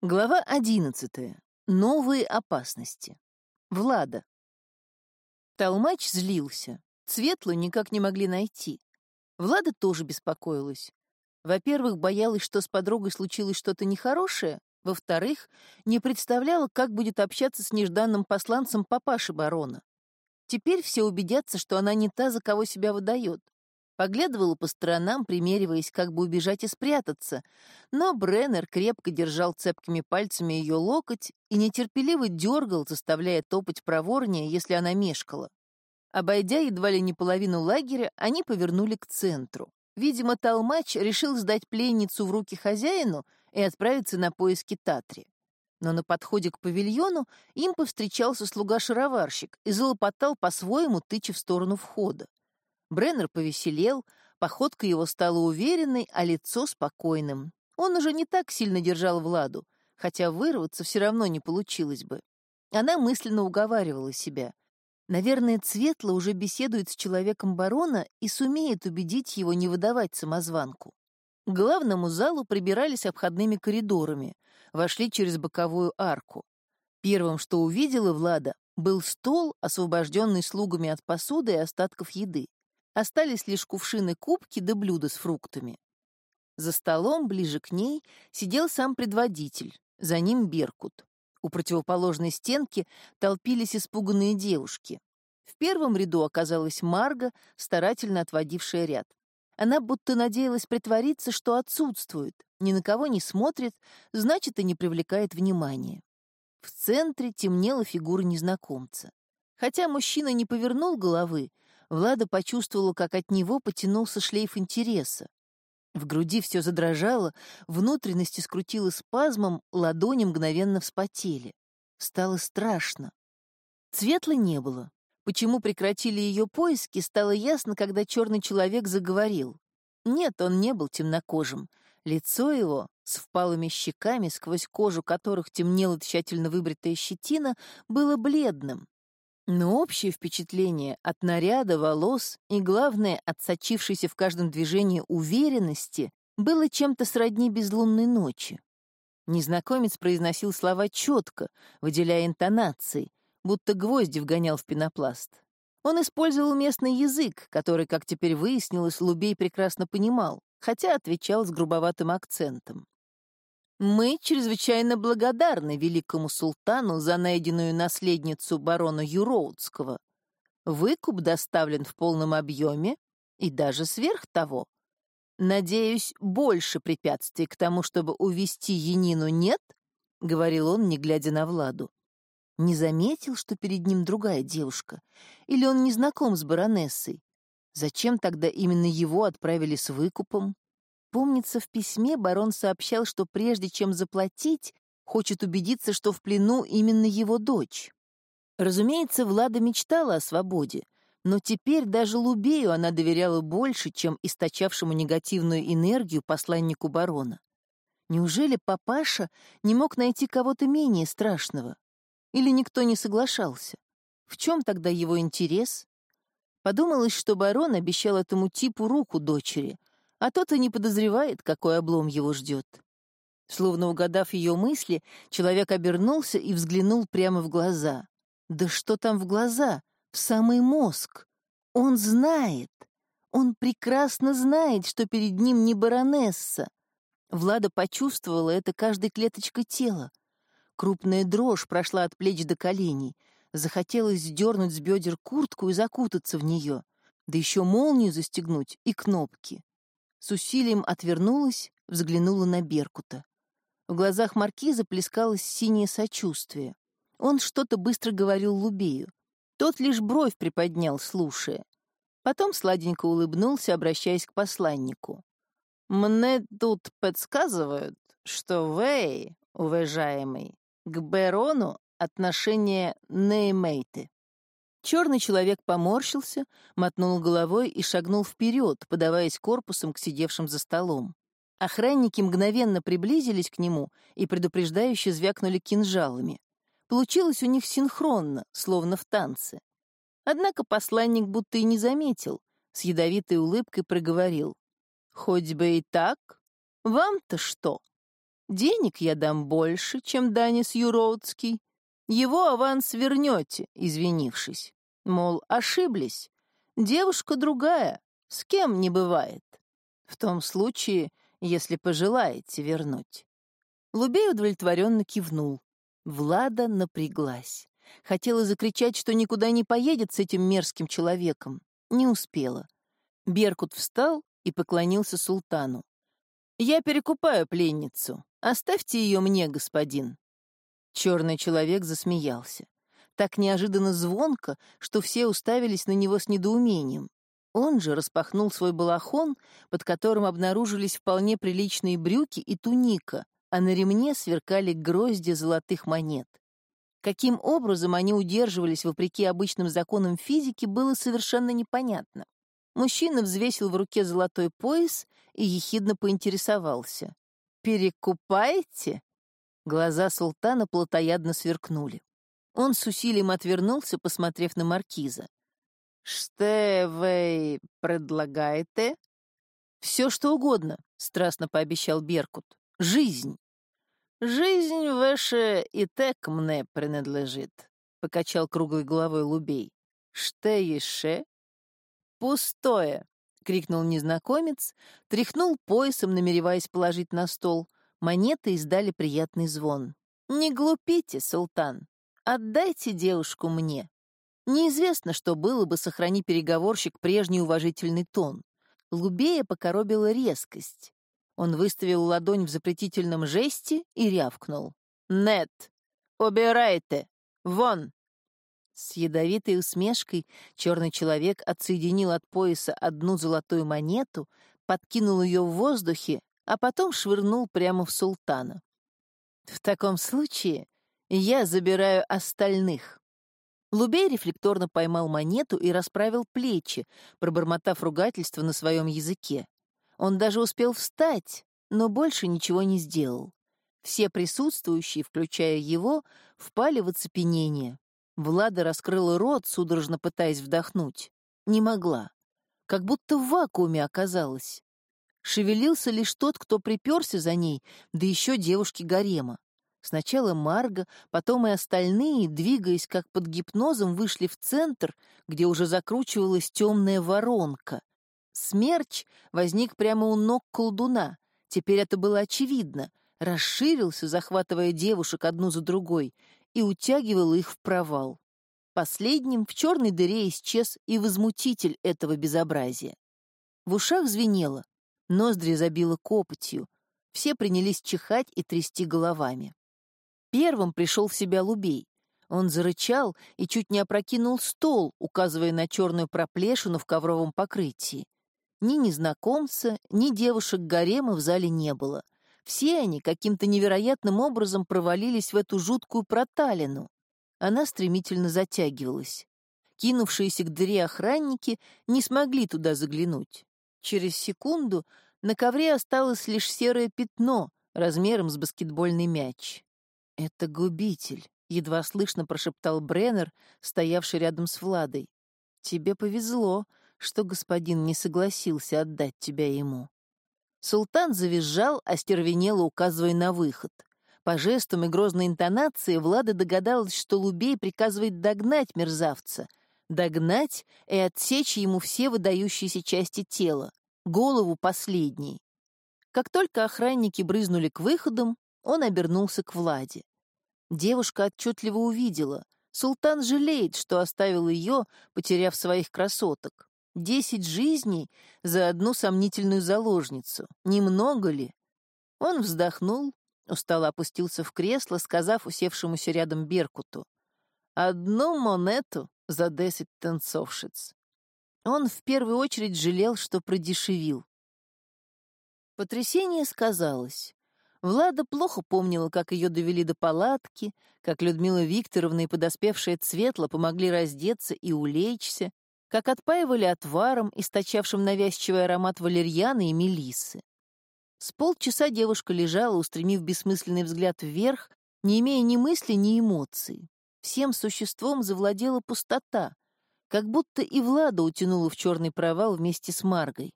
Глава одиннадцатая. Новые опасности. Влада. Толмач злился. Светлу никак не могли найти. Влада тоже беспокоилась. Во-первых, боялась, что с подругой случилось что-то нехорошее. Во-вторых, не представляла, как будет общаться с нежданным посланцем папаши барона. Теперь все убедятся, что она не та, за кого себя выдает. Поглядывала по сторонам, примериваясь, как бы убежать и спрятаться, но Бреннер крепко держал цепкими пальцами ее локоть и нетерпеливо дергал, заставляя топать проворнее, если она мешкала. Обойдя едва ли не половину лагеря, они повернули к центру. Видимо, Толмач решил сдать пленницу в руки хозяину и отправиться на поиски Татри. Но на подходе к павильону им повстречался слуга-шароварщик и залопотал по-своему, тыча в сторону входа. Бреннер повеселел, походка его стала уверенной, а лицо спокойным. Он уже не так сильно держал Владу, хотя вырваться все равно не получилось бы. Она мысленно уговаривала себя. Наверное, Цветла уже беседует с человеком барона и сумеет убедить его не выдавать самозванку. К главному залу прибирались обходными коридорами, вошли через боковую арку. Первым, что увидела Влада, был стол, освобожденный слугами от посуды и остатков еды. Остались лишь кувшины кубки да блюда с фруктами. За столом, ближе к ней, сидел сам предводитель, за ним Беркут. У противоположной стенки толпились испуганные девушки. В первом ряду оказалась Марга, старательно отводившая ряд. Она будто надеялась притвориться, что отсутствует, ни на кого не смотрит, значит, и не привлекает внимания. В центре темнела фигура незнакомца. Хотя мужчина не повернул головы, Влада почувствовала, как от него потянулся шлейф интереса. В груди все задрожало, внутренности скрутило спазмом, ладони мгновенно вспотели. Стало страшно. Светлы не было. Почему прекратили ее поиски, стало ясно, когда черный человек заговорил. Нет, он не был темнокожим. Лицо его, с впалыми щеками, сквозь кожу которых темнела тщательно выбритая щетина, было бледным, но общее впечатление от наряда, волос и, главное, от сочившейся в каждом движении уверенности было чем-то сродни безлунной ночи. Незнакомец произносил слова четко, выделяя интонации, будто гвозди вгонял в пенопласт. Он использовал местный язык, который, как теперь выяснилось, Лубей прекрасно понимал, хотя отвечал с грубоватым акцентом. Мы чрезвычайно благодарны великому султану за найденную наследницу барона Юроудского. Выкуп доставлен в полном объеме и даже сверх того. Надеюсь, больше препятствий к тому, чтобы увести Янину, нет? — говорил он, не глядя на Владу. Не заметил, что перед ним другая девушка? Или он не знаком с баронессой? Зачем тогда именно его отправили с выкупом? Помнится, в письме барон сообщал, что прежде чем заплатить, хочет убедиться, что в плену именно его дочь. Разумеется, Влада мечтала о свободе, но теперь даже Лубею она доверяла больше, чем источавшему негативную энергию посланнику барона. Неужели папаша не мог найти кого-то менее страшного? Или никто не соглашался? В чем тогда его интерес? Подумалось, что барон обещал этому типу руку дочери, а тот и не подозревает, какой облом его ждет. Словно угадав ее мысли, человек обернулся и взглянул прямо в глаза. Да что там в глаза? В самый мозг. Он знает. Он прекрасно знает, что перед ним не баронесса. Влада почувствовала это каждой клеточкой тела. Крупная дрожь прошла от плеч до коленей. Захотелось сдернуть с бедер куртку и закутаться в нее, да еще молнию застегнуть и кнопки. С усилием отвернулась, взглянула на Беркута. В глазах маркиза плескалось синее сочувствие. Он что-то быстро говорил Лубею. Тот лишь бровь приподнял, слушая. Потом сладенько улыбнулся, обращаясь к посланнику. «Мне тут подсказывают, что вы, уважаемый, к Берону отношение не имеете». Черный человек поморщился, мотнул головой и шагнул вперед, подаваясь корпусом к сидевшим за столом. Охранники мгновенно приблизились к нему и предупреждающе звякнули кинжалами. Получилось у них синхронно, словно в танце. Однако посланник будто и не заметил, с ядовитой улыбкой проговорил. «Хоть бы и так. Вам-то что?» Денег я дам больше, чем Данис Юроудский. Его аванс вернете, извинившись. Мол, ошиблись. Девушка другая, с кем не бывает. В том случае, если пожелаете вернуть. Лубей удовлетворенно кивнул. Влада напряглась. Хотела закричать, что никуда не поедет с этим мерзким человеком. Не успела. Беркут встал и поклонился султану. «Я перекупаю пленницу. Оставьте ее мне, господин». Черный человек засмеялся. Так неожиданно звонко, что все уставились на него с недоумением. Он же распахнул свой балахон, под которым обнаружились вполне приличные брюки и туника, а на ремне сверкали грозди золотых монет. Каким образом они удерживались вопреки обычным законам физики, было совершенно непонятно. Мужчина взвесил в руке золотой пояс и ехидно поинтересовался. «Перекупаете?» Глаза султана плотоядно сверкнули. Он с усилием отвернулся, посмотрев на маркиза. «Что вы предлагаете?» «Все, что угодно», — страстно пообещал Беркут. «Жизнь». «Жизнь ваша и так мне принадлежит», — покачал круглой головой Лубей. «Что еще?» «Пустое!» — крикнул незнакомец, тряхнул поясом, намереваясь положить на стол. Монеты издали приятный звон. «Не глупите, султан. Отдайте девушку мне». Неизвестно, что было бы, сохрани переговорщик прежний уважительный тон. Лубея покоробила резкость. Он выставил ладонь в запретительном жесте и рявкнул. «Нет! Убирайте! Вон!» С ядовитой усмешкой черный человек отсоединил от пояса одну золотую монету, подкинул ее в воздухе, а потом швырнул прямо в султана. «В таком случае я забираю остальных». Лубей рефлекторно поймал монету и расправил плечи, пробормотав ругательство на своем языке. Он даже успел встать, но больше ничего не сделал. Все присутствующие, включая его, впали в оцепенение. Влада раскрыла рот, судорожно пытаясь вдохнуть. Не могла. Как будто в вакууме оказалась. Шевелился лишь тот, кто приперся за ней, да еще девушки гарема. Сначала Марга, потом и остальные, двигаясь как под гипнозом, вышли в центр, где уже закручивалась темная воронка. Смерч возник прямо у ног колдуна. Теперь это было очевидно. Расширился, захватывая девушек одну за другой, и утягивал их в провал. Последним в черной дыре исчез и возмутитель этого безобразия. В ушах звенело, ноздри забило копотью, все принялись чихать и трясти головами. Первым пришел в себя Лубей. Он зарычал и чуть не опрокинул стол, указывая на черную проплешину в ковровом покрытии. Ни незнакомца, ни девушек гарема в зале не было — все они каким-то невероятным образом провалились в эту жуткую проталину. Она стремительно затягивалась. Кинувшиеся к дыре охранники не смогли туда заглянуть. Через секунду на ковре осталось лишь серое пятно размером с баскетбольный мяч. «Это губитель», — едва слышно прошептал Бреннер, стоявший рядом с Владой. «Тебе повезло, что господин не согласился отдать тебя ему». Султан завизжал, остервенело указывая на выход. По жестам и грозной интонации Влада догадалась, что Лубей приказывает догнать мерзавца. Догнать и отсечь ему все выдающиеся части тела, голову последней. Как только охранники брызнули к выходам, он обернулся к Владе. Девушка отчетливо увидела. Султан жалеет, что оставил ее, потеряв своих красоток. Десять жизней за одну сомнительную заложницу. Немного ли? Он вздохнул, устало опустился в кресло, сказав усевшемуся рядом Беркуту. «Одну монету за десять танцовщиц». Он в первую очередь жалел, что продешевил. Потрясение сказалось. Влада плохо помнила, как ее довели до палатки, как Людмила Викторовна и подоспевшая Цветла помогли раздеться и улечься, как отпаивали отваром, источавшим навязчивый аромат валерьяны и мелиссы. С полчаса девушка лежала, устремив бессмысленный взгляд вверх, не имея ни мысли, ни эмоций. Всем существом завладела пустота, как будто и Влада утянула в черный провал вместе с Маргой.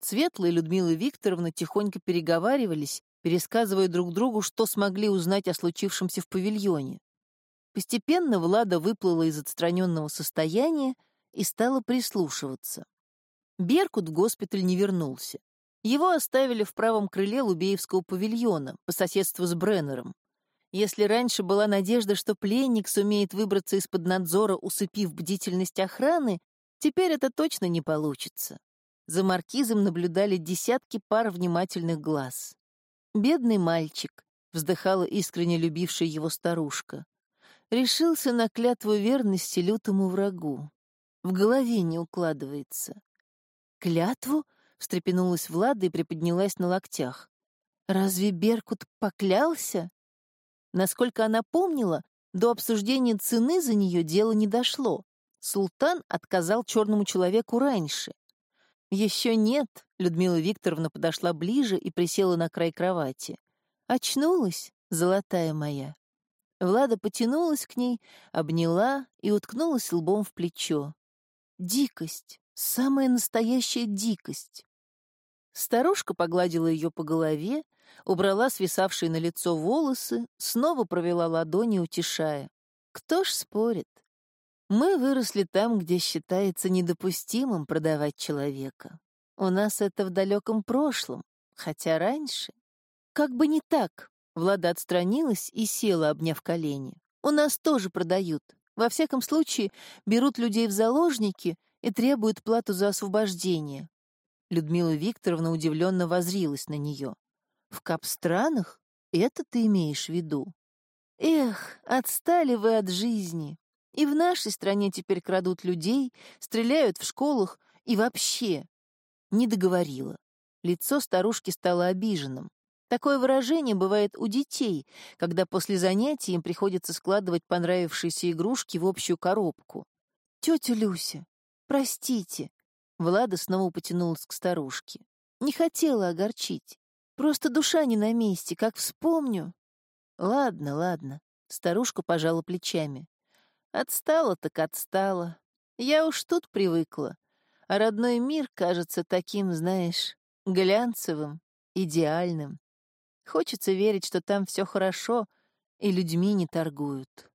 Светлая Людмила Викторовна тихонько переговаривались, пересказывая друг другу, что смогли узнать о случившемся в павильоне. Постепенно Влада выплыла из отстраненного состояния и стала прислушиваться. Беркут в госпиталь не вернулся. Его оставили в правом крыле Лубеевского павильона по соседству с Бреннером. Если раньше была надежда, что пленник сумеет выбраться из-под надзора, усыпив бдительность охраны, теперь это точно не получится. За маркизом наблюдали десятки пар внимательных глаз. «Бедный мальчик», — вздыхала искренне любившая его старушка, решился на клятву верности лютому врагу. В голове не укладывается. «Клятву?» — встрепенулась Влада и приподнялась на локтях. «Разве Беркут поклялся?» Насколько она помнила, до обсуждения цены за нее дело не дошло. Султан отказал черному человеку раньше. «Еще нет», — Людмила Викторовна подошла ближе и присела на край кровати. «Очнулась, золотая моя». Влада потянулась к ней, обняла и уткнулась лбом в плечо. Дикость, самая настоящая дикость. Старушка погладила ее по голове, убрала свисавшие на лицо волосы, снова провела ладони, утешая. Кто ж спорит? Мы выросли там, где считается недопустимым продавать человека. У нас это в далеком прошлом, хотя раньше. Как бы не так. Влада отстранилась и села, обняв колени. У нас тоже продают. Во всяком случае, берут людей в заложники и требуют плату за освобождение. Людмила Викторовна удивленно возрилась на нее. В капстранах? Это ты имеешь в виду? Эх, отстали вы от жизни. И в нашей стране теперь крадут людей, стреляют в школах и вообще. Не договорила. Лицо старушки стало обиженным. Такое выражение бывает у детей, когда после занятий им приходится складывать понравившиеся игрушки в общую коробку. «Тетя Люся, простите». Влада снова потянулась к старушке. «Не хотела огорчить. Просто душа не на месте, как вспомню». «Ладно, ладно». Старушка пожала плечами. Отстала так отстала. Я уж тут привыкла. А родной мир кажется таким, знаешь, глянцевым, идеальным. Хочется верить, что там все хорошо, и людьми не торгуют.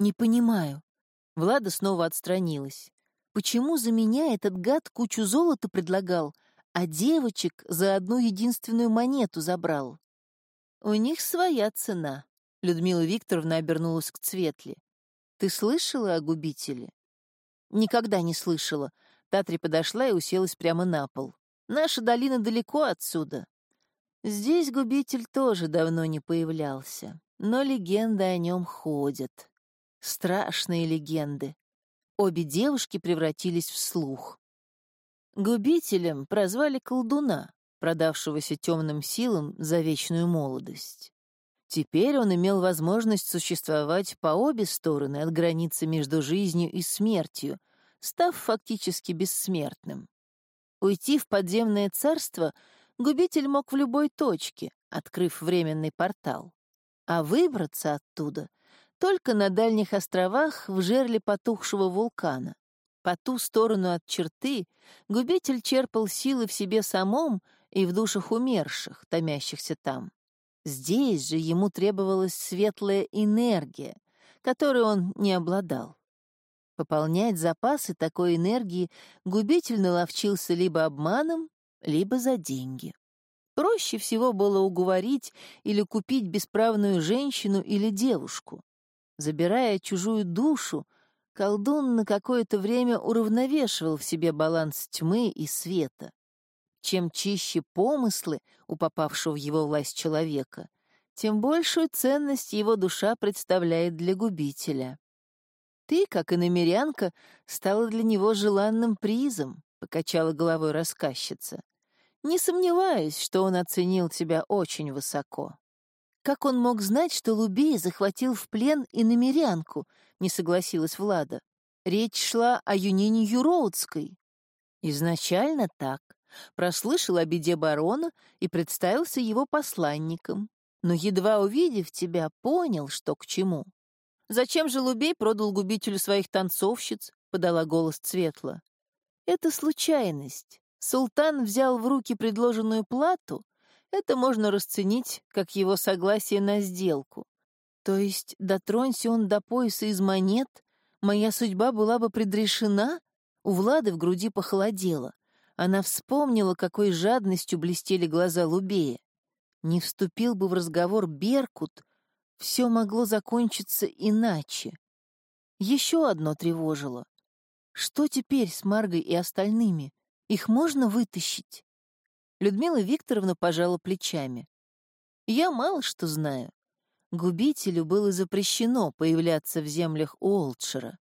Не понимаю. Влада снова отстранилась. Почему за меня этот гад кучу золота предлагал, а девочек за одну единственную монету забрал? У них своя цена. Людмила Викторовна обернулась к Цветле. Ты слышала о губителе? Никогда не слышала. Татри подошла и уселась прямо на пол. Наша долина далеко отсюда. Здесь губитель тоже давно не появлялся, но легенды о нем ходят. Страшные легенды. Обе девушки превратились в слух. Губителем прозвали колдуна, продавшегося темным силам за вечную молодость. Теперь он имел возможность существовать по обе стороны от границы между жизнью и смертью, став фактически бессмертным. Уйти в подземное царство губитель мог в любой точке, открыв временный портал. А выбраться оттуда только на дальних островах в жерле потухшего вулкана. По ту сторону от черты губитель черпал силы в себе самом и в душах умерших, томящихся там. Здесь же ему требовалась светлая энергия, которой он не обладал. Пополнять запасы такой энергии губитель наловчился либо обманом, либо за деньги. Проще всего было уговорить или купить бесправную женщину или девушку. Забирая чужую душу, колдун на какое-то время уравновешивал в себе баланс тьмы и света. Чем чище помыслы у попавшего в его власть человека, тем большую ценность его душа представляет для губителя. Ты, как и намерянка, стала для него желанным призом, — покачала головой рассказчица. Не сомневаюсь, что он оценил тебя очень высоко. Как он мог знать, что Лубей захватил в плен и намерянку, — не согласилась Влада. Речь шла о Юнине Юроудской. Изначально так прослышал о беде барона и представился его посланником, но, едва увидев тебя, понял, что к чему. «Зачем же Лубей продал губителю своих танцовщиц?» — подала голос Цветла. «Это случайность. Султан взял в руки предложенную плату Это можно расценить как его согласие на сделку. То есть, дотронься он до пояса из монет, моя судьба была бы предрешена? У Влады в груди похолодело. Она вспомнила, какой жадностью блестели глаза Лубея. Не вступил бы в разговор Беркут, все могло закончиться иначе. Еще одно тревожило. Что теперь с Маргой и остальными? Их можно вытащить? Людмила Викторовна пожала плечами. Я мало что знаю. Губителю было запрещено появляться в землях Уолтшира.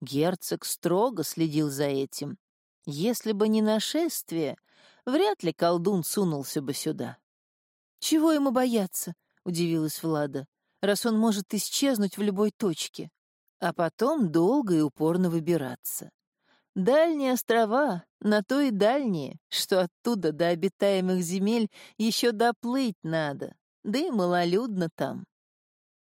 Герцог строго следил за этим. Если бы не нашествие, вряд ли колдун сунулся бы сюда. «Чего ему бояться?» — удивилась Влада, «раз он может исчезнуть в любой точке, а потом долго и упорно выбираться. Дальние острова, на то и дальние, что оттуда до обитаемых земель еще доплыть надо, да и малолюдно там».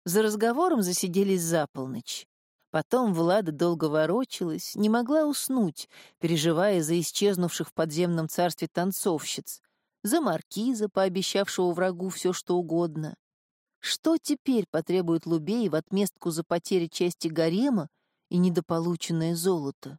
За разговором засиделись за полночь. Потом Влада долго ворочалась, не могла уснуть, переживая за исчезнувших в подземном царстве танцовщиц, за маркиза, пообещавшего врагу все, что угодно. Что теперь потребует Лубей в отместку за потери части гарема и недополученное золото?